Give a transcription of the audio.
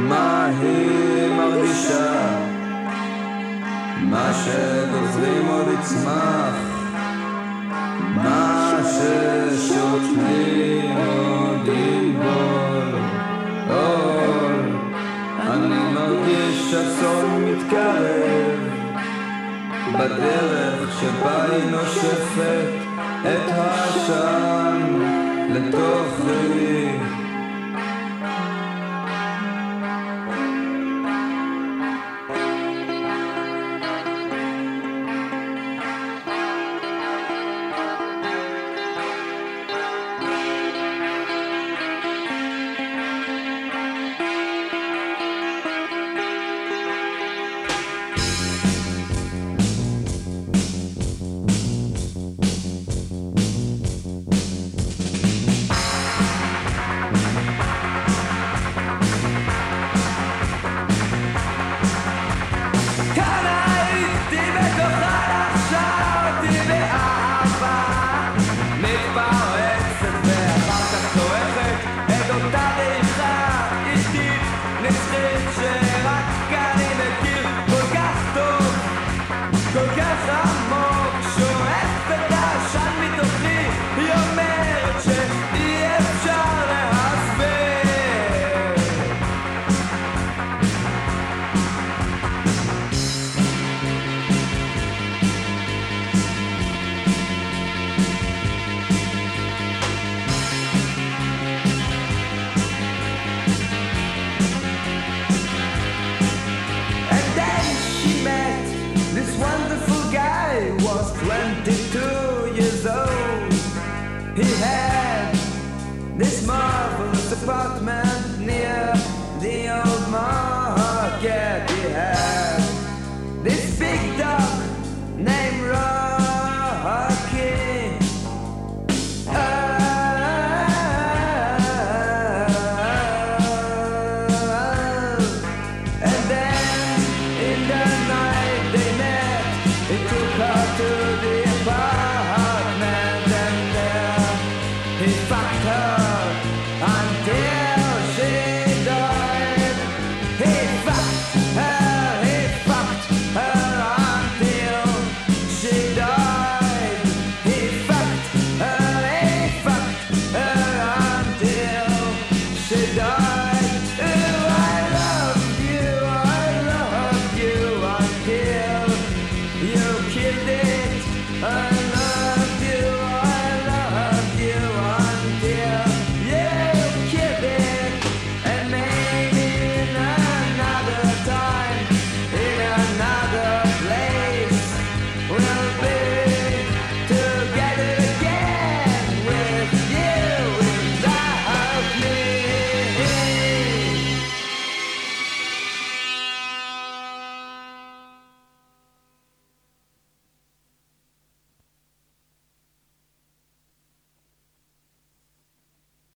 מה היא מרגישה? מה שגוזרים עוד יצמח, מה ששותלים עוד ינבול. עול, אני מרגיש אסון מתקרב, בדרך שבה היא נושפת את העשן לתוכי. mistakes. This marvelous apartment.